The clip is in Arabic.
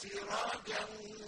سِرَاجًا